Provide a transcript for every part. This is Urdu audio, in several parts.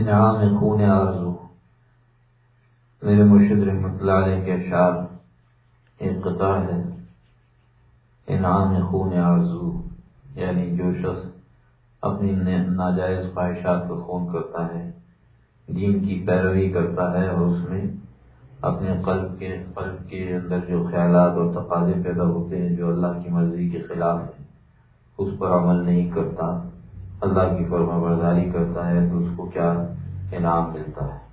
انعام خون آرزو۔ میرے مرشد رحمت اللہ علیہ کے اشعار ایک قطع ہے۔ انعام خون آرزو یعنی جو شخص اپنی ناجائز خواہشات کو خون کرتا ہے، دین کی پیروی کرتا ہے اور اس میں اپنے قلب کے قلب کے اندر جو خیالات اور تقاضے پیدا ہوتے ہیں، جو اللہ کی مرضی کے خلاف ہیں، اس پر عمل نہیں کرتا۔ اللہ کی فرما برداری کرتا ہے تو اس کو کیا انعام ملتا ہے؟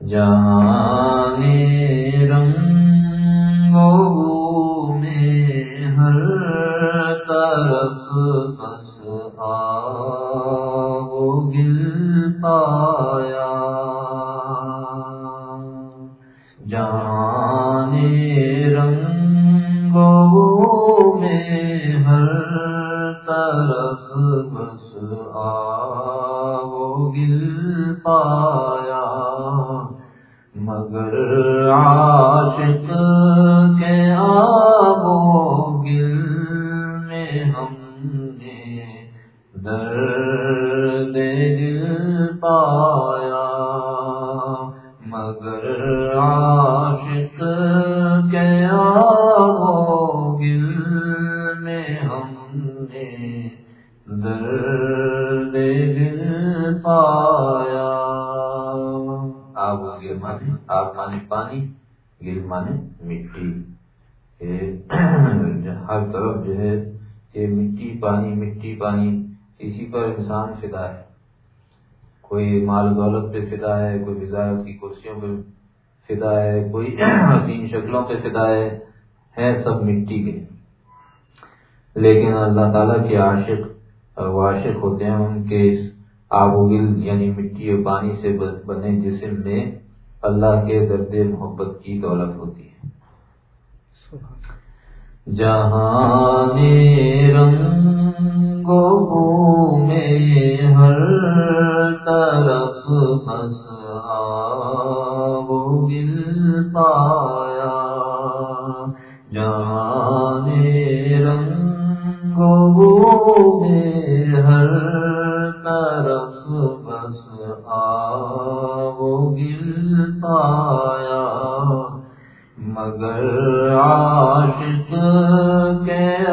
جان رنگ میں ہر طرف انسان فدا ہے۔ کوئی مال دولت پہ فدا ہے، کوئی وزارت کی کرسیوں پہ فدا ہے، کوئی حسین شکلوں پہ فدا ہے ہے سب مٹی کے لیکن اللہ تعالیٰ کے عاشق عاشق ہوتے ہیں ان کے آب و گل یعنی مٹی اور پانی سے بنے جسم میں اللہ کے درد محبت کی دولت ہوتی ہے۔ جہاں میں ہر طرف بس آ گل پا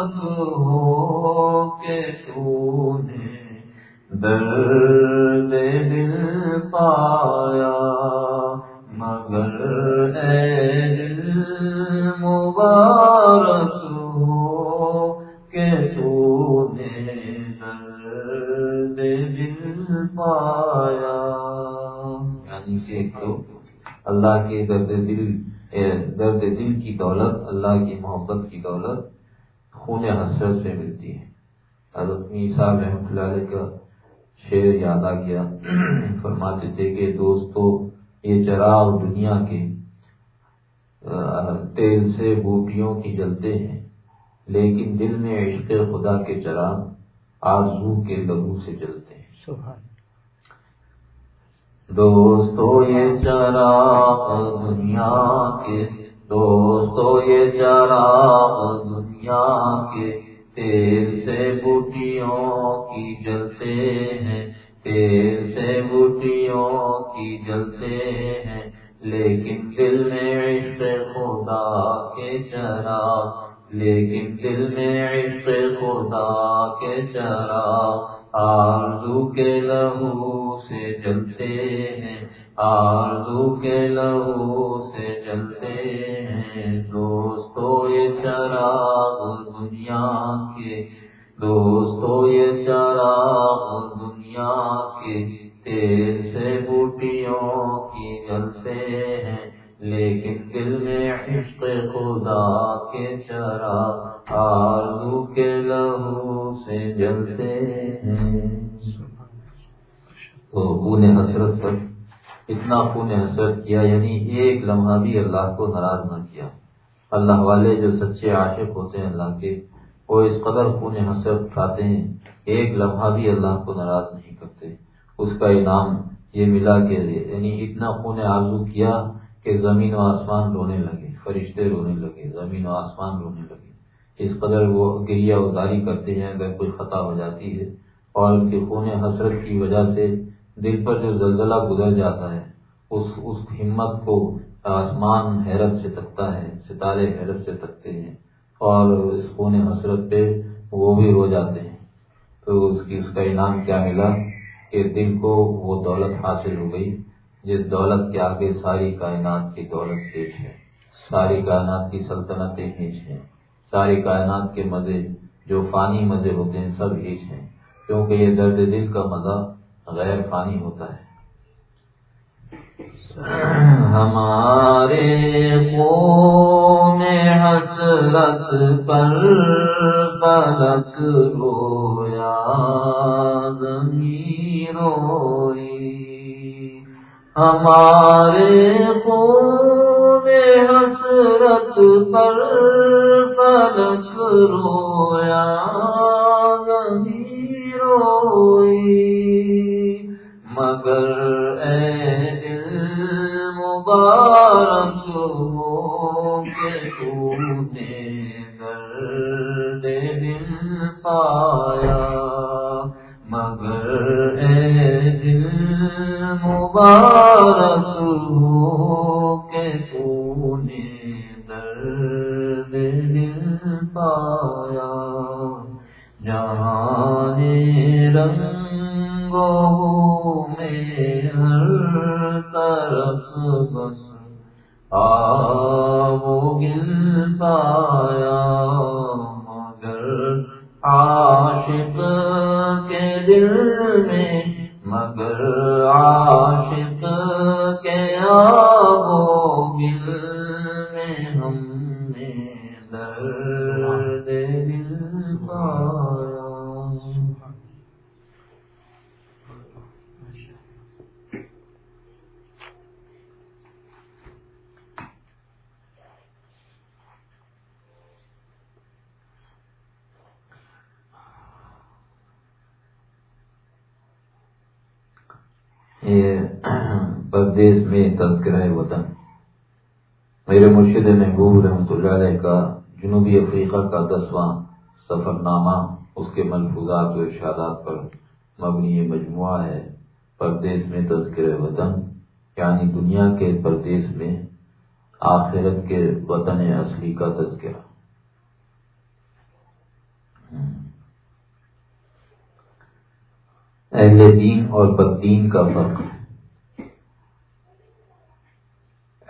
ہو کے تو نے درد دل پایا، مگر اے مبارک ہو کے تو نے درد دل پایا۔ یعنی کہ اللہ کے درد دل درد دل کی دولت، اللہ کی محبت کی دولت خون حسرت سے ملتی ہے۔ حضرت صاحب رحمۃ اللہ علیہ کا شعر یاد آ گیا۔ فرماتے تھے کہ دوستو یہ چراغ دنیا کے تیل سے بوٹیوں کی جلتے ہیں۔ لیکن دل میں عشق خدا کے چراغ آرزو کے لہو سے جلتے ہیں۔ سبحان دوستو یہ چراغ دنیا کے دوستو یہ چراغ دنیا کے تیل سے بوٹیوں کی جلتے ہیں تیل سے بوٹیوں کی جلتے ہیں۔ لیکن دل میں عشق خدا کے چراغ لیکن دل میں عشق خدا کے چرا۔ آرزو کے لہو سے جلتے ہیں، آرزو کے لہو سے جلتے ہیں۔ دوستو یہ چراغ دنیا کے، دوستو یہ چراغ دنیا کے۔ تیل سے بوٹیوں کی جلتے ہیں، لیکن دل میں عشق خدا کے چرا آرزو کے لہو سے جلتے ہیں۔ تو خون حسرت پر اتنا خون حسرت کیا یعنی ایک لمحہ بھی اللہ کو ناراض نہ کیا۔ اللہ والے جو سچے عاشق ہوتے ہیں اللہ کے، وہ اس قدر خون حسرت کھاتے ہیں، ایک لمحہ بھی اللہ کو ناراض نہیں کرتے۔ اس کا انعام یہ ملا کہ یعنی اتنا خون آرزو کیا کہ زمین و آسمان رونے لگے، فرشتے رونے لگے، زمین و آسمان رونے لگے۔ اس قدر وہ گریا اتاری کرتے ہیں، اگر کوئی خطا ہو جاتی ہے۔ اور ان کے خون حسرت کی وجہ سے دل پر جو زلزلہ گزر جاتا ہے، اس اس ہمت کو آسمان حیرت سے تکتا ہے، ستارے حیرت سے تکتے ہیں اور اس خون حسرت پہ وہ بھی رو جاتے ہیں۔ تو اس کی، اس کا انعام کیا ملا؟ کہ دل کو وہ دولت حاصل ہو گئی، جس دولت کے آگے ساری کائنات کی دولت پیش ہے۔ ساری کائنات کی سلطنتیں ہیچ ہیں ساری کائنات کے مزے، جو فانی مزے ہوتے ہیں، سب ہیچ ہیں۔ کیونکہ یہ درد دل کا مزہ غیر فانی ہوتا ہے۔ ہمارے خون حسرت پر پلک رویا زمین روئی ہمارے خون حسرت پر فلک رویا محبوب رحمۃ اللہ علیہ کا جنوبی افریقہ کا دسواں سفر نامہ اس کے ملفوظات و ارشادات پر مبنی یہ مجموعہ ہے پردیش میں تذکر وطن یعنی دنیا کے پردیش میں آخرت کے وطن اصلی کا تذکرہ۔ اہل دین اور بددین کا فرق۔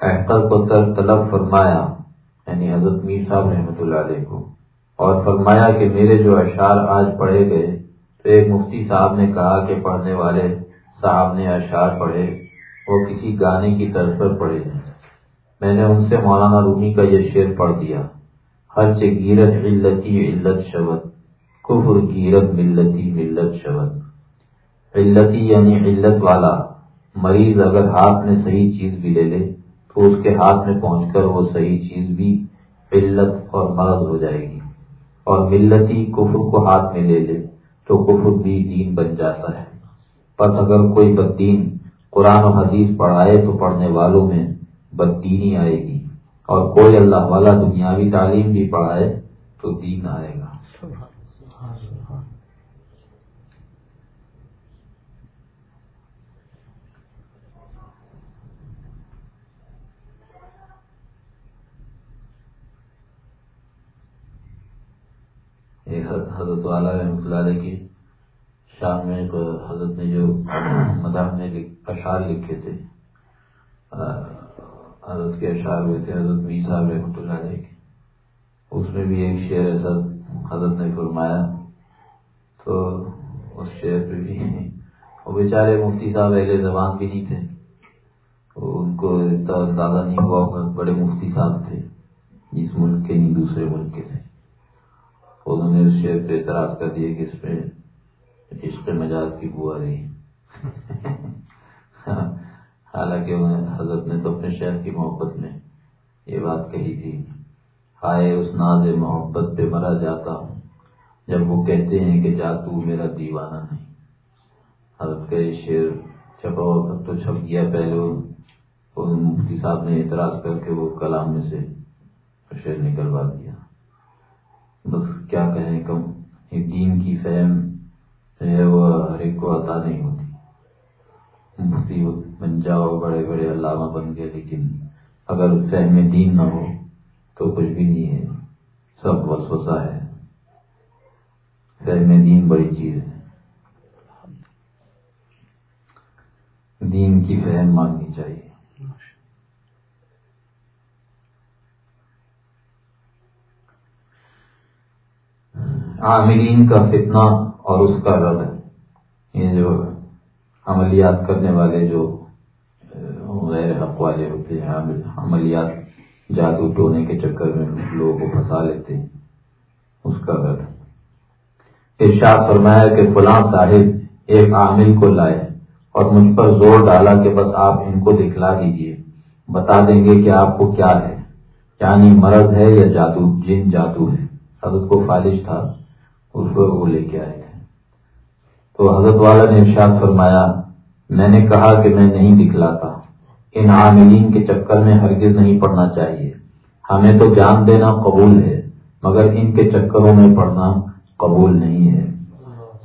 احتر کو تر طلب فرمایا یعنی حضرت میر صاحب رحمۃ اللہ علیہ کو، اور فرمایا کہ میرے جو اشعار آج پڑھے گئے، تو ایک مفتی صاحب نے کہا کہ پڑھنے والے صاحب نے اشعار پڑھے، وہ کسی گانے کی طرز پر پڑھے میں نے ان سے مولانا رومی کا یہ شعر پڑھ دیا۔ ہر گیرت علتی علت شبت کفر گیرت ملتی ملت شبت علتی یعنی علت والا، مریض اگر ہاتھ میں صحیح چیز بھی لے لے، تو اس کے ہاتھ میں پہنچ کر وہ صحیح چیز بھی علت اور مرض ہو جائے گی۔ اور ملتی کفر کو ہاتھ میں لے لے تو کفر بھی دین بن جاتا ہے۔ بس اگر کوئی بدین قرآن و حدیث پڑھائے تو پڑھنے والوں میں بددینی آئے گی۔ اور کوئی اللہ والا دنیاوی تعلیم بھی پڑھائے تو دین آئے گا۔ حضرت والا رحمۃ اللہ کی شام میں حضرت نے جو مداح نے اشعار لکھے تھے حضرت کے اشعار ہوئے تھے، حضرت می صاحب رحمۃ اللہ علیہ کے۔ اس میں بھی ایک شعر ایسا حضرت نے فرمایا، تو اس شعر پہ بھی وہ بیچارے مفتی صاحب اہل زبان بھی نہیں تھے۔ ان کو اتنا اندازہ نہیں ہوا بڑے مفتی صاحب تھے، جس ملک کے نہیں، دوسرے ملک کے تھے۔ انہوں نے اس شعر پہ اعتراض کر دیا کہ اس میں عشق مجاز کی بوا رہی حالانکہ حضرت نے تو اپنے شہر کی محبت میں یہ بات کہی تھی۔ ہائے، اس ناز محبت پہ مرا جاتا ہوں۔ جب وہ کہتے ہیں کہ جا تو میرا دیوانہ نہیں۔ حضرت کا یہ شعر چھپا ہوا تو چھپ گیا۔ پہلے مفتی صاحب نے اعتراض کر کے وہ کلام میں سے شعر نکلوا دیا بس کیا کہیں کم؟ دین کی فہم ہے وہ ہر ایک کو عطا نہیں ہوتی۔ مفتی بن جاؤ، بڑے بڑے علامہ بن گئے، لیکن اگر فہم دین نہ ہو تو کچھ بھی نہیں ہے۔ سب وسوسہ ہے۔ فہم دین بڑی چیز ہے۔ دین کی فہم مانگنی چاہیے۔ عاملین کا فتنہ اور اس کا رد یہ جو عملیات کرنے والے جو غیر حق والے ہوتے ہیں عملیات جادو ٹونے کے چکر میں لوگوں کو پھنسا لیتے ہیں، اس کا رد ارشاد فرمایا کہ فلاں صاحب ایک عامل کو لائے اور مجھ پر زور ڈالا کہ بس آپ ان کو دکھلا دیجیے، بتا دیں گے کہ آپ کو کیا ہے۔ یعنی مرض ہے یا جادو، جن جادو ہے۔ حضرت کو فالش تھا۔ اس کو وہ لے کے آئے تھے۔ تو حضرت والا نے ارشاد فرمایا، میں نے کہا کہ میں نہیں دکھلاتا۔ ان عاملین کے چکر میں ہرگز نہیں پڑنا چاہیے۔ ہمیں تو جان دینا قبول ہے، مگر ان کے چکروں میں پڑنا قبول نہیں ہے۔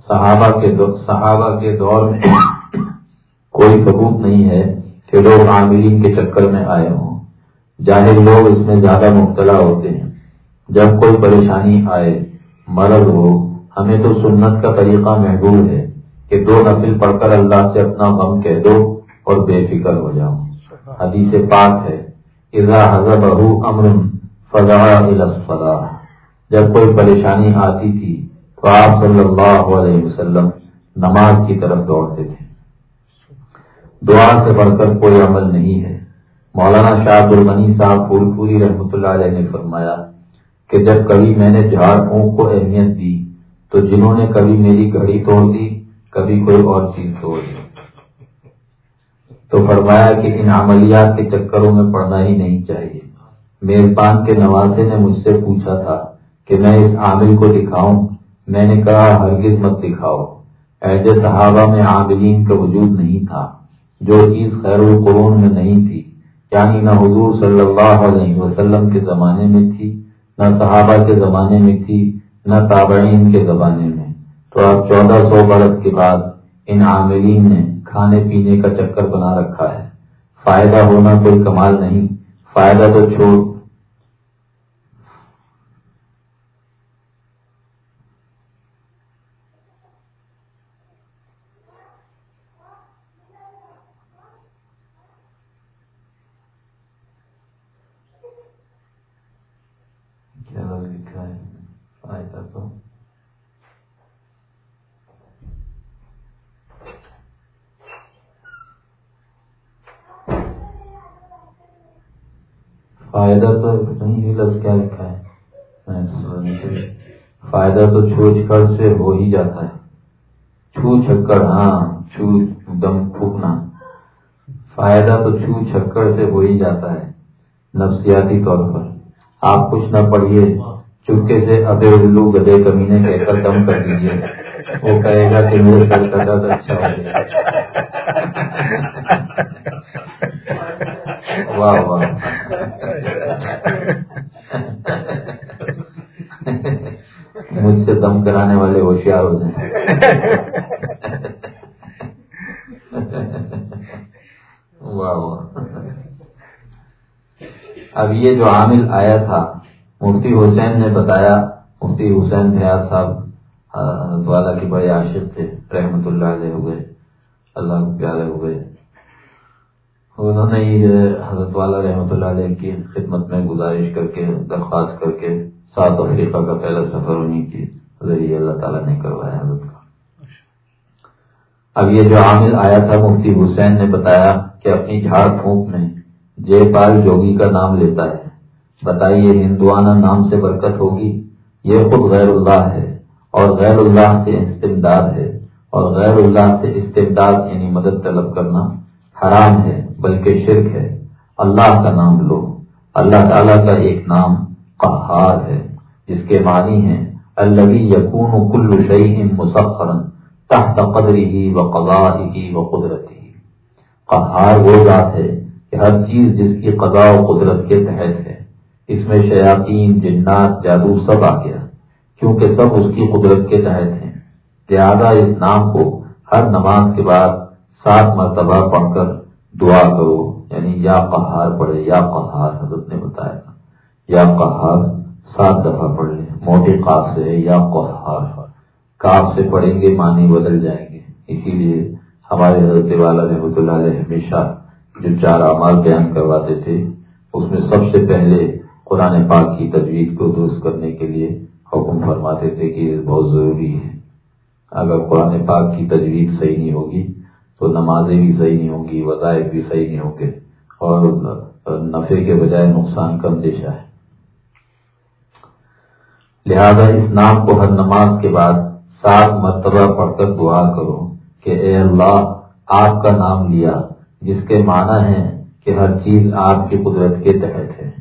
صحابہ کے صحابہ کے دور میں کوئی ثبوت نہیں ہے کہ لوگ عاملین کے چکر میں آئے ہوں۔ جاہر لوگ اس میں زیادہ مبتلا ہوتے ہیں۔ جب کوئی پریشانی آئے مرض ہو ہمیں تو سنت کا طریقہ محبوب ہے کہ دو نفل پڑھ کر اللہ سے اپنا غم کہہ دو اور بے فکر ہو جاؤ۔ حدیث پاک ہے حضرت امر فضا جب کوئی پریشانی آتی تھی تو آپ صلی اللہ علیہ وسلم نماز کی طرف دوڑتے تھے۔ دعا سے بڑھ کر کوئی عمل نہیں ہے۔ مولانا شاہ المنی صاحب پوری پوری رحمۃ اللہ علیہ نے فرمایا کہ جب کبھی میں نے جھاڑوں کو اہمیت دی، تو جنہوں نے کبھی میری گھڑی توڑ دی، کبھی کوئی اور چیز توڑ دی۔ تو فرمایا کہ ان عملیات کے چکروں میں پڑنا ہی نہیں چاہیے۔ میرپان کے نوازے نے مجھ سے پوچھا تھا کہ میں اس عامل کو دکھاؤں۔ میں نے کہا، ہرگز مت دکھاؤ۔ ایسے صحابہ میں عاملین کا وجود نہیں تھا۔ جو چیز خیر القرون میں نہیں تھی یعنی نہ حضور صلی اللہ علیہ وسلم کے زمانے میں تھی نہ صحابہ کے زمانے میں تھی، نہ تابعین کے زمانے میں۔ تو اب چودہ سو برس کے بعد ان عاملین نے کھانے پینے کا چکر بنا رکھا ہے۔ فائدہ ہونا کوئی کمال نہیں، فائدہ تو چھوڑ فائدہ تو نہیں لفظ کیا لکھا ہے فائدہ تو چھو چھکڑ سے ہو ہی جاتا ہے۔ چھو چھکڑ ہاں چھو دم پھونکنا۔ فائدہ تو چھو چھکڑ سے ہو ہی جاتا ہے، نفسیاتی طور پر۔ آپ کچھ نہ پڑھیے، چپکے سے ابے الو گدے کمینے کہہ کر دم کر دیجیے وہ کہے گا کہ میرے سر کا درد اچھا ہو گیا واہ واہ۔ سے دم کرانے والے ہوشیار ہو جائیں۔ واہ واہ۔ اب یہ جو عامل آیا تھا، مفتی حسین نے بتایا، مفتی حسین دیات صاحب والا کے بڑے عاشق تھے، رحمت اللہ علیہ ہو گئے اللہ پیارے ہو گئے انہوں نے یہ حضرت والا رحمۃ اللہ علیہ کی خدمت میں گزارش کر کے، درخواست کر کے ساؤتھ افریقہ کا پہلا سفر انہیں کی ذریعے اللہ تعالیٰ نے کروایا حضرت کا اچھا۔ اب یہ جو عامل آیا تھا، مفتی حسین نے بتایا کہ اپنی جھاڑ پھونک میں جے پال جوگی کا نام لیتا ہے۔ بتائیے، ہندوانہ نام سے برکت ہوگی؟ یہ خود غیر اللہ ہے اور غیر اللہ سے استمداد ہے۔ اور غیر اللہ سے استمداد یعنی مدد طلب کرنا حرام ہے، بلکہ شرک ہے۔ اللہ کا نام لو۔ اللہ تعالیٰ کا ایک نام قہار ہے، جس کے معنی ہیں اللہ یقون کل شعی مسفرن تحت قدری و قضاء و قدرتی قہار وہ ذات ہے کہ ہر چیز جس کی قضاء و قدرت کے تحت ہے۔ اس میں شیاطین، جنات، جادو سب آ گیا، کیونکہ سب اس کی قدرت کے تحت ہیں۔ لہذا اس نام کو ہر نماز کے بعد سات مرتبہ پڑھ کر دعا کرو۔ یعنی یا قہار پڑھے یا قہار، حضرت نے بتایا یا قہار سات دفعہ پڑھ لیں۔ موٹے قاف سے یا قہار کاف سے پڑھیں گے معنی بدل جائیں گے۔ اسی لیے ہمارے حضرت والا رحمۃ اللہ علیہ ہمیشہ جو چار اعمال بیان کرواتے تھے، اس میں سب سے پہلے قرآن پاک کی تجویز کو درست کرنے کے لیے حکم فرماتے تھے کہ یہ بہت ضروری ہے۔ اگر قرآن پاک کی تجویز صحیح نہیں ہوگی، تو نمازیں بھی صحیح نہیں ہوں گی، وظائف بھی صحیح نہیں ہوں گے اور نفے کے بجائے نقصان کم دیشا ہے۔ لہذا اس نام کو ہر نماز کے بعد سات مرتبہ پڑھ کر دعا کرو کہ اے اللہ، آپ کا نام لیا، جس کے معنی ہے کہ ہر چیز آپ کی قدرت کے تحت ہے۔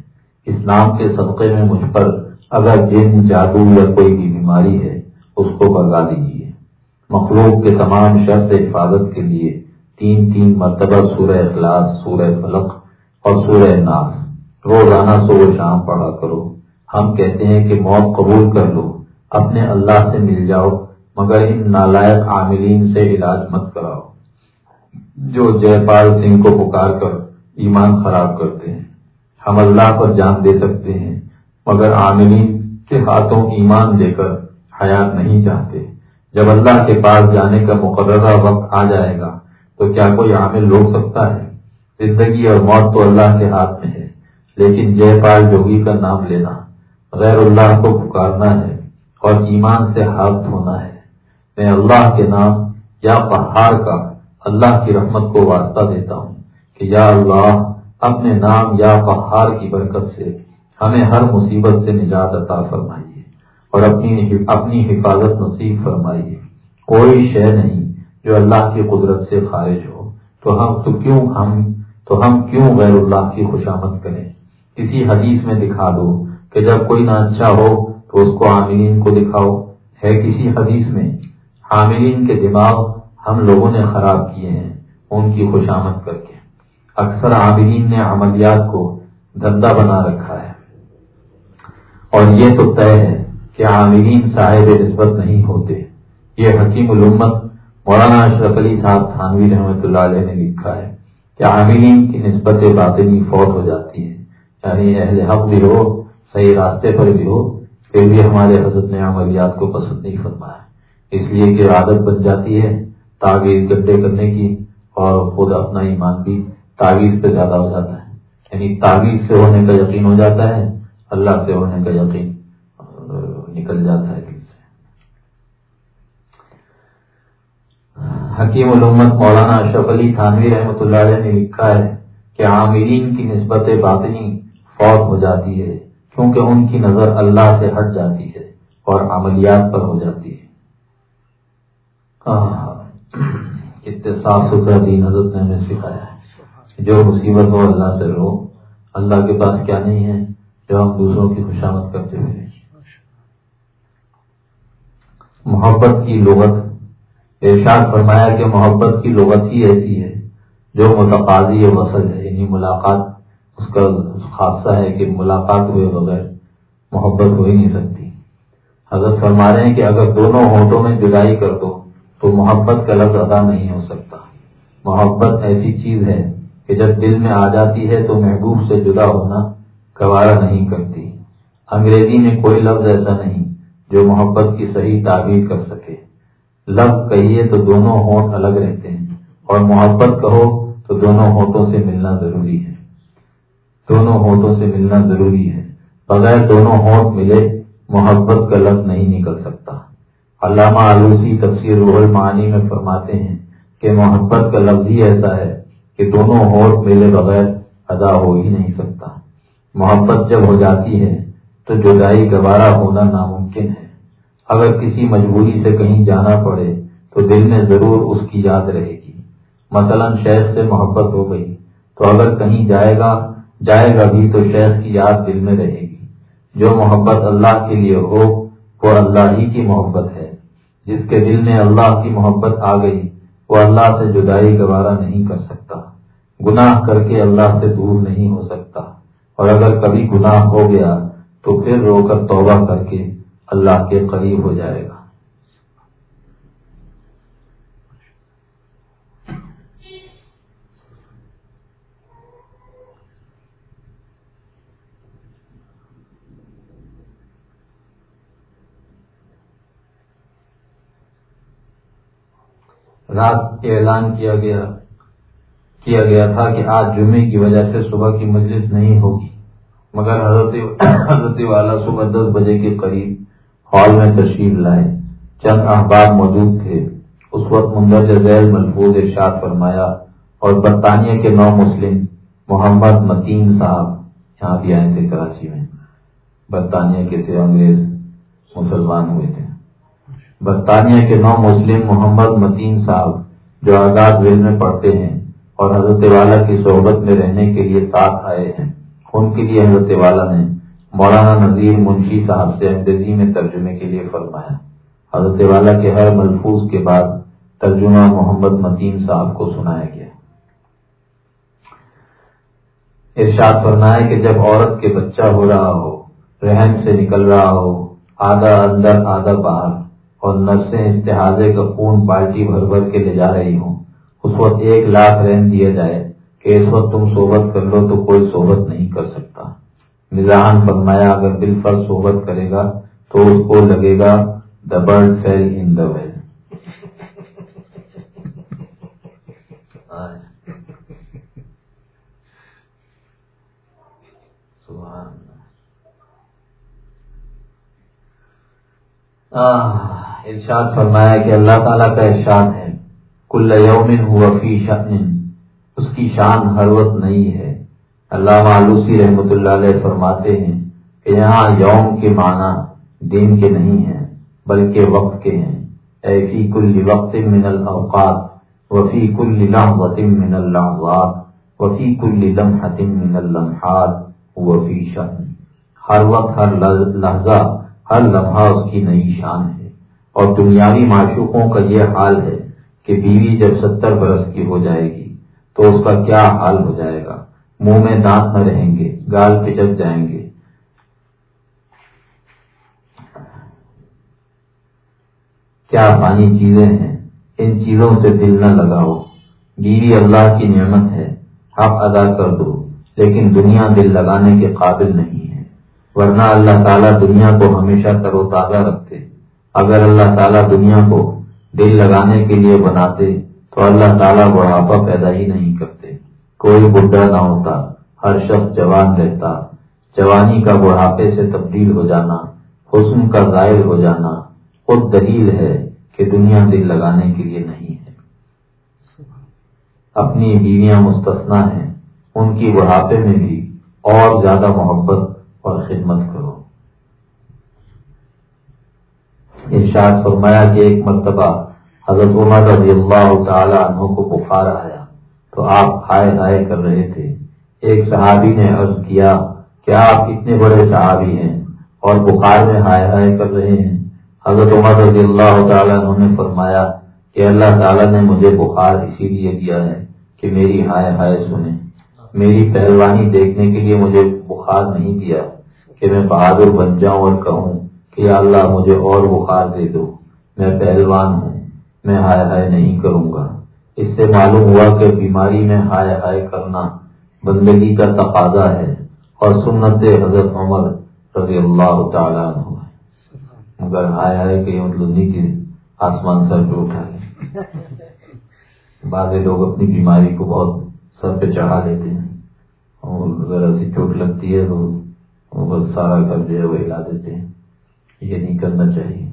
اس نام کے صدقے میں مجھ پر اگر جن، جادو یا کوئی بھی بیماری ہے، اس کو بگا دیجیے مخلوق کے تمام شرط حفاظت کے لیے تین تین مرتبہ سورہ اخلاص، سورہ فلق اور سورہ ناس۔ روزانہ صبح شام پڑھا کرو۔ ہم کہتے ہیں کہ موت قبول کر لو، اپنے اللہ سے مل جاؤ، مگر ان نالائق عاملین سے علاج مت کراؤ۔ جو جے پال سنگھ کو پکار کر ایمان خراب کرتے ہیں، ہم اللہ پر جان دے سکتے ہیں، مگر عاملین کے ہاتھوں ایمان دے کر حیات نہیں چاہتے۔ جب اللہ کے پاس جانے کا مقررہ وقت آ جائے گا، تو کیا کوئی عامل روک سکتا ہے؟ زندگی اور موت تو اللہ کے ہاتھ میں ہے، لیکن جے پال جوگی کا نام لینا۔ غیر اللہ کو پکارنا ہے اور ایمان سے ہاتھ دھونا ہے۔ میں اللہ کے نام یا پہاڑ کا اللہ کی رحمت کو واسطہ دیتا ہوں کہ یا اللہ، اپنے نام یا پہاڑ کی برکت سے ہمیں ہر مصیبت سے نجات عطا فرمائیے اور اپنی اپنی حفاظت نصیب فرمائیے۔ کوئی شے نہیں جو اللہ کی قدرت سے خارج ہو۔ تو ہم، تو کیوں ہم، تو ہم کیوں غیر اللہ کی خوشامد کریں؟ کسی حدیث میں دکھا دو کہ جب کوئی نہ اچھا ہو تو اس کو عاملین کو دکھاؤ۔ ہے کسی حدیث میں حاملین کے دماغ ہم لوگوں نے خراب کیے ہیں، ان کی خوشامد کر کے۔ اکثر عاملین نے عملیات کو دھندا بنا رکھا ہے۔ اور یہ تو طے ہے کہ عاملین صاحب نسبت نہیں ہوتے۔ یہ حکیم الامت مولانا اشرف علی صاحب تھانوی رحمۃ اللہ علیہ نے لکھا ہے کہ عاملین کی نسبت باطنی فوت ہو جاتی ہے۔ یعنی اہل حق بھی ہو صحیح راستے پر بھی ہو، پھر بھی ہمارے حضرت نے عملیات کو پسند نہیں فرمایا۔ اس لیے کہ عادت بن جاتی ہے تعویذ گڈے کرنے کی اور خود اپنا ایمان بھی تعویذ پہ زیادہ ہو جاتا ہے۔ یعنی تعویذ سے ہونے کا یقین ہو جاتا ہے، اللہ سے ہونے کا یقین نکل جاتا ہے۔ دل سے حکیم علومت مولانا اشرف علی تھانوی رحمۃ اللہ علیہ نے لکھا ہے کہ عامرین کی نسبت باطنی فوت ہو جاتی ہے۔ کیونکہ ان کی نظر اللہ سے ہٹ جاتی ہے اور عملیات پر ہو جاتی ہے۔ کتنے صاف ستھرا دین حضرت نے ہمیں سکھایا ہے جو مصیبت ہو اللہ سے رو۔ اللہ کے پاس کیا نہیں ہے، جو ہم دوسروں کی خوشامد کرتے ہوئے۔ محبت کی لغت۔ ارشاد فرمایا کہ محبت کی لغت ہی ایسی ہے جو متقاضی وصل ہے یعنی ملاقات۔ اس کا خاصہ ہے کہ ملاقات ہوئے بغیر محبت ہو ہی نہیں سکتی۔ حضرت فرما رہے ہیں کہ اگر دونوں ہونٹوں میں جدائی کر دو، تو محبت کا لفظ ادا نہیں ہو سکتا۔ محبت ایسی چیز ہے کہ جب دل میں آ جاتی ہے تو محبوب سے جدا ہونا گوارا نہیں کرتی۔ انگریزی میں کوئی لفظ ایسا نہیں جو محبت کی صحیح تعبیر کر سکے۔ لفظ کہیے تو دونوں ہونٹ الگ رہتے ہیں اور محبت کہو تو دونوں ہونٹوں سے ملنا ضروری ہے۔ دونوں ہونٹوں سے ملنا ضروری ہے۔ بغیر دونوں ہونٹ ملے محبت کا لفظ نہیں نکل سکتا۔ علامہ آلوسی تفسیر روح المعانی میں فرماتے ہیں کہ محبت کا لفظ ہی ایسا ہے کہ دونوں ہونٹ ملے بغیر ادا ہو ہی نہیں سکتا۔ محبت جب ہو جاتی ہے تو جدائی گوارا ہونا ناممکن ہے۔ اگر کسی مجبوری سے کہیں جانا پڑے تو دل میں ضرور اس کی یاد رہے گی۔ مثلا شیخ سے محبت ہو گئی تو اگر کہیں جائے گا جائے گا بھی تو شیخ کی یاد دل میں رہے گی۔ جو محبت اللہ کے لیے ہو، وہ اللہ ہی کی محبت ہے۔ جس کے دل میں اللہ کی محبت آ گئی، وہ اللہ سے جدائی گوارا نہیں کر سکتا۔ گناہ کر کے اللہ سے دور نہیں ہو سکتا۔ اور اگر کبھی گناہ ہو گیا، تو پھر رو کر توبہ کر کے اللہ کے قریب ہو جائے گا۔ رات اعلان کیا گیا کیا گیا تھا کہ آج جمعے کی وجہ سے صبح کی مجلس نہیں ہوگی۔ مگر حضرت حضرت والا صبح دس بجے کے قریب ہال میں تشریف لائے۔ چند احباب موجود تھے۔ اس وقت مندرجہ ذیل محفوظ ارشاد فرمایا، اور برطانیہ کے نو مسلم، محمد متین صاحب، یہاں بھی آئے تھے کراچی میں۔ برطانیہ کے تھے انگریز، مسلمان ہوئے تھے۔ برطانیہ کے نو مسلم محمد متین صاحب جو آزاد ویل میں پڑھتے ہیں اور حضرت والا کی صحبت میں رہنے کے لیے ساتھ آئے ہیں۔ ان کے لیے حضرت والا نے مولانا نذیر منشی صاحب سے انگریزی میں ترجمے کے لیے فرمایا۔ حضرت والا کے ہر ملفوظ کے بعد ترجمہ محمد متین صاحب کو سنایا گیا۔ ارشاد فرمایا کہ جب عورت کے بچہ ہو رہا ہو رحم سے نکل رہا ہو، آدھا اندر، آدھا باہر اور نرسیں اشتہادے کا خون بالٹی بھر بھر کے لے جا رہی ہوں۔ اس وقت ایک لاکھ رہن دیا جائے کہ اس وقت تم صحبت کر لو تو کوئی صحبت نہیں کر سکتا۔ مزاحان فرمایا، اگر دل پر صحبت کرے گا تو اس کو لگے گا the bird feel in the well ارشاد فرمایا کہ اللہ تعالیٰ کا ارشاد ہے، کل یومن ہوا فی شن اس کی شان ہر وقت نہیں ہے۔ اللہ معلوسی رحمۃ اللہ علیہ فرماتے ہیں کہ یہاں یوم کے معنی دین کے نہیں ہیں، بلکہ وقت کے ہیں۔ اے فی کل وقت من الاوقات وفی کل لحظت من اللحظات وفی کل لمحت من اللمحات وفی شان ہر وقت، ہر لحظہ، ہر لمحہ اس کی نئی شان ہے۔ اور دنیاوی معشوقوں کا یہ حال ہے کہ بیوی جب ستر برس کی ہو جائے گی تو اس کا کیا حال ہو جائے گا؟ منہ میں دانت نہ رہیں گے، گال پچک جائیں گے۔ کیا پانی چیزیں ہیں؟ ان چیزوں سے دل نہ لگاؤ۔ بیوی اللہ کی نعمت ہے، حق ادا کر دو، لیکن دنیا دل لگانے کے قابل نہیں ہے۔ ورنہ اللہ تعالیٰ دنیا کو ہمیشہ تر و تازہ رکھتے۔ اگر اللہ تعالیٰ دنیا کو دل لگانے کے لیے بناتے تو اللہ تعالیٰ بڑھاپا پیدا ہی نہیں کرتے۔ کوئی بڈھا نہ ہوتا، ہر شخص جوان رہتا۔ جوانی کا بڑھاپے سے تبدیل ہو جانا، حسن کا ظاہر ہو جانا خود دلیل ہے کہ دنیا دل لگانے کے لیے نہیں ہے۔ اپنی بیویاں مستثنا ہیں، ان کی بڑھاپے میں بھی اور زیادہ محبت اور خدمت کرو ارشاد فرمایا کہ ایک مرتبہ حضرت عمر رضی اللہ تعالی عنہ کو بخار آیا تو آپ ہائے ہائے کر رہے تھے۔ ایک صحابی نے عرض کیا کہ آپ اتنے بڑے صحابی ہیں اور بخار میں ہائے ہائے کر رہے ہیں۔ حضرت عمر رضی اللہ تعالیٰ نے فرمایا کہ اللہ تعالیٰ نے مجھے بخار اسی لیے دیا ہے کہ میری ہائے ہائے سنیں۔ میری پہلوانی دیکھنے کے لیے مجھے بخار نہیں دیا کہ میں بہادر بن جاؤں اور کہوں کہ اللہ مجھے اور بخار دے دو۔ میں پہلوان ہوں، میں ہائے ہائے نہیں کروں گا۔ اس سے معلوم ہوا کہ بیماری میں ہائے ہائے کرنا بندگی کا تقاضا ہے اور سنت حضرت عمر رضی اللہ تعالیٰ مگر آئے آئے کہ مطلب نہیں کہ آسمان سر پہ اٹھا لیں بعض لوگ اپنی بیماری کو بہت سر پہ چڑھا لیتے ہیں۔ اور ذرا سی چوٹ لگتی ہے تو بس سارا گھر جو ہے وہ ہلا دیتے ہیں۔ یہ نہیں کرنا چاہیے۔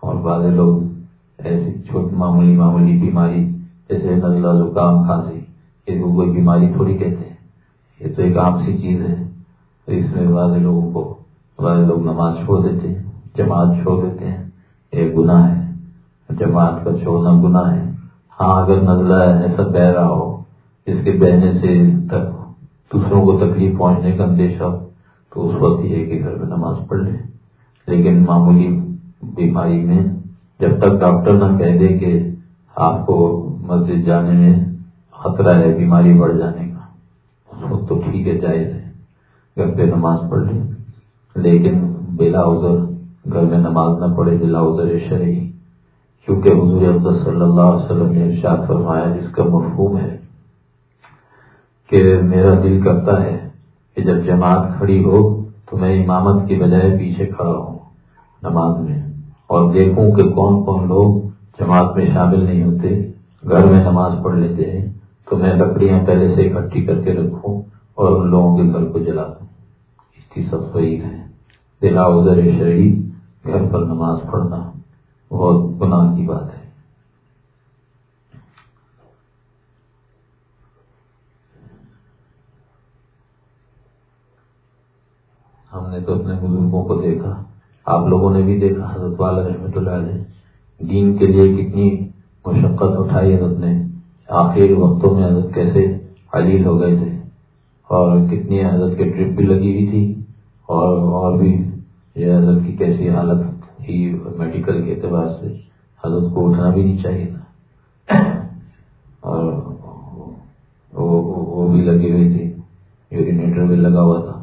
اور بعض لوگ ایسی چھوٹ معمولی معمولی بیماری، جیسے نزلہ زکام کھانسی یہ کو کوئی بیماری تھوڑی کہتے ہیں۔ یہ تو ایک عام سی چیز ہے۔ تو اس میں بعض لوگوں کو بعض لوگ نماز چھوڑ دیتے ہیں، جماعت چھوڑ دیتے ہیں۔ ایک گناہ ہے۔ جماعت کا چھوڑنا گناہ ہے۔ ہاں اگر نزلہ ایسا بہ رہا ہو، جس کے بہنے سے دوسروں کو تکلیف پہنچنے کا اندیشہ، تو اس وقت یہ کہ گھر میں نماز پڑھ لیں۔ لیکن معمولی بیماری میں جب تک ڈاکٹر نہ کہہ دے کہ آپ کو مسجد جانے میں خطرہ ہے، بیماری بڑھ جانے کا اس وقت تو ٹھیک ہے، جائز ہے، گھر پہ نماز پڑھ لیں۔ لیکن بلا ادھر گھر میں نماز نہ پڑھے، بلا ادھر شرعی۔ کیونکہ حضور افضل صلی اللہ علیہ وسلم نے ارشاد فرمایا، جس کا مفہوم ہے کہ میرا دل کرتا ہے کہ جب جماعت کھڑی ہو تو میں امامت کی بجائے پیچھے کھڑا ہوں۔ نماز میں۔ اور دیکھوں کہ کون کون لوگ جماعت میں شامل نہیں ہوتے، گھر میں نماز پڑھ لیتے ہیں، تو میں لکڑیاں پہلے سے اکٹھی کر کے رکھوں اور ان لوگوں کے گھر کو جلا دوں اس کی سب صحیح ہے۔ دلا ادھر شریف گھر پر نماز پڑھنا بہت گناہ کی بات ہے۔ ہم نے تو اپنے بزرگوں کو دیکھا۔ آپ لوگوں نے بھی دیکھا، حضرت والا رحمۃ اللہ علیہ دین کے لیے کتنی مشقت اٹھائی حضرت نے، آخری وقتوں میں حضرت کیسے علیل ہو گئے تھے۔ اور کتنی حضرت کے ٹرپ بھی لگی ہوئی تھی، اور اور بھی یہ حضرت کی کیسی حالت ہی میڈیکل کے اعتبار سے، حضرت کو اٹھنا بھی نہیں چاہیے تھا۔ اور وہ بھی لگی ہوئی تھی، یورینیٹر بھی لگا ہوا تھا۔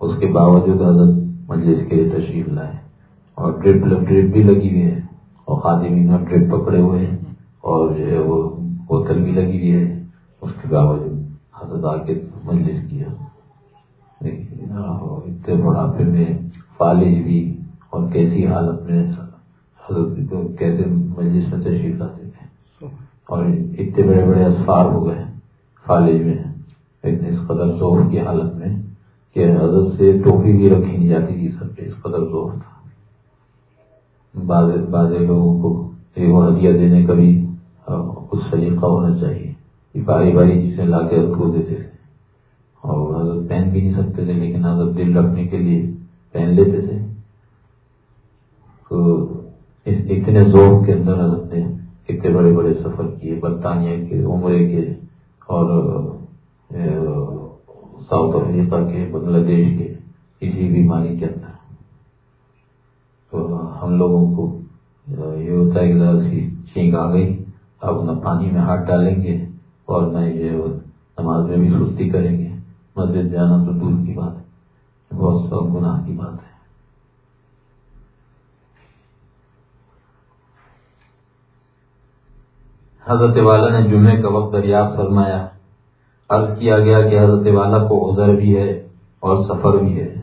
اس کے باوجود حضرت مجلس کے لیے تشریف لائے۔ اور ٹرپ مطلب ٹرپ بھی لگی ہوئی ہے اور خادمین ٹرپ پکڑے ہوئے ہیں اور جو ہے وہ بوتل بھی لگی ہوئی ہے۔ اس کے باوجود حضرت آ کے مجلس کیا۔ اتنے بڑھاپے میں فالج بھی اور کیسی حالت میں حضرت کیسے مجلس میں تشریف لاتے تھے۔ اور اتنے بڑے بڑے اسفار ہو گئے فالج میں۔ لیکن اس قدر زور کی حالت میں کہ حضرت سے ٹوپی بھی رکھی نہیں جاتی تھی سب پہ، اس قدر زور تھا۔ بعض لوگوں کو یہ ہدیہ دینے کا بھی کچھ سلیقہ ہونا چاہیے۔ باری باری چیزیں لا کے حضرت کو دیتے تھے۔ اور حضرت پہن بھی نہیں سکتے تھے، لیکن حضرت دل رکھنے کے لیے پہن لیتے تھے۔ تو اس اتنے زور کے اندر حضرت نے کتنے بڑے بڑے سفر کیے، برطانیہ کے، عمرے کے، اور ساؤتھ افریقہ کے، بنگلہ دیش کے اسی بیماری کے اندر۔ ہم لوگوں کو یہ ہوتا ہے کہ چھینک آ گئی، اب نہ پانی میں ہاتھ ڈالیں گے اور نہ یہ نماز میں بھی سستی کریں گے۔ مسجد جانا تو دور کی بات ہے، بہت سب گناہ کی بات ہے۔ حضرت والا نے جمعے کا وقت دریافت فرمایا، عرض کیا گیا کہ حضرت والا کو عذر بھی ہے اور سفر بھی ہے۔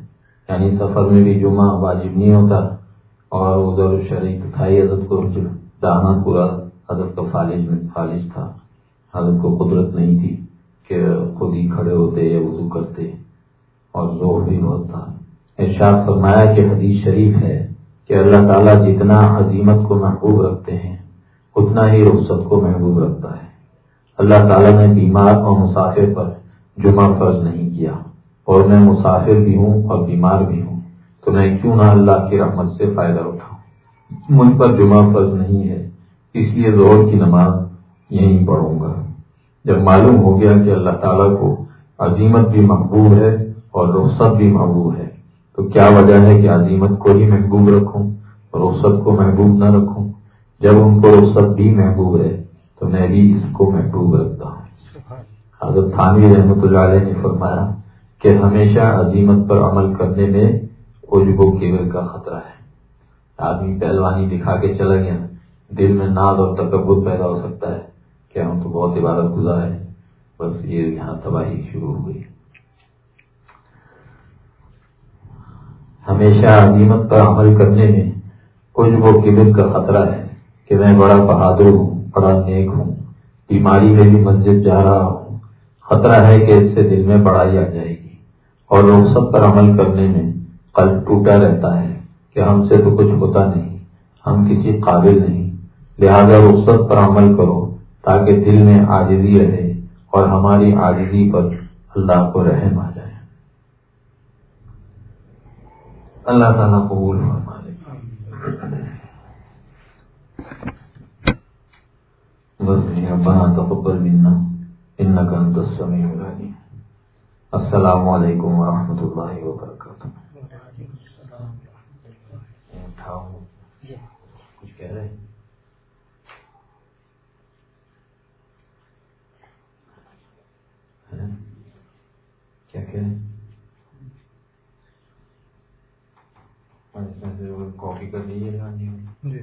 یعنی سفر میں بھی جمعہ واجب نہیں ہوتا۔ اور عذر شریک تھا حضرت کو دانا پورا حضرت کا فالج میں فالج تھا۔ حضرت کو قدرت نہیں تھی کہ خود ہی کھڑے ہوتے یا وضو کرتے اور زور بھی بہت تھا۔ ارشاد فرمایا کہ حدیث شریف ہے کہ اللہ تعالیٰ جتنا عظیمت کو محبوب رکھتے ہیں، اتنا ہی رخصت کو محبوب رکھتا ہے۔ اللہ تعالیٰ نے بیمار اور مسافر پر جمعہ فرض نہیں کیا۔ اور میں مسافر بھی ہوں اور بیمار بھی ہوں۔ تو میں کیوں نہ اللہ کی رحمت سے فائدہ اٹھاؤں؟ مجھ پر جمعہ فرض نہیں ہے اس لیے زور کی نماز یہیں پڑھوں گا۔ جب معلوم ہو گیا کہ اللہ تعالیٰ کو عظیمت بھی محبوب ہے اور رخصت بھی محبوب ہے تو کیا وجہ ہے کہ عظیمت کو ہی محبوب رکھوں اور رخصت کو محبوب نہ رکھوں؟ جب ان کو رخصت بھی محبوب ہے تو میں بھی اس کو محبوب رکھتا ہوں۔ حضرت تھانوی رحمۃ اللہ علیہ نے فرمایا کہ ہمیشہ عظیمت پر عمل کرنے میں عجب و کا خطرہ ہے۔ آدمی پہلوانی دکھا کے چلا گیا۔ دل میں ناد اور تکبر پیدا ہو سکتا ہے۔ کہ ہم تو بہت عبادت گزار ہیں بس یہ یہاں تباہی شروع ہو گئی۔ ہمیشہ عظیمت پر عمل کرنے میں کچھ وہ کبر کا خطرہ ہے کہ میں بڑا بہادر ہوں، بڑا نیک ہوں۔ بیماری میں بھی مسجد جا رہا ہوں۔ خطرہ ہے کہ اس سے دل میں بڑائی آ جائے گی۔ اور لوگ سب پر عمل کرنے میں قلب ٹوٹا رہتا ہے کہ ہم سے تو کچھ ہوتا نہیں، ہم کسی قابل نہیں۔ لہذا رخصت پر عمل کرو تاکہ دل میں آجزی رہے اور ہماری آجزی پر اللہ کو رحم آ جائے۔ اللہ تعالیٰ قبول بس ربنا تقبل منا انك انت السميع العليم السلام علیکم ورحمۃ اللہ وبرکاتہ۔ کچھ کہہ رہے کیا کہہ رہے اس میں سے کاپی کر لیجیے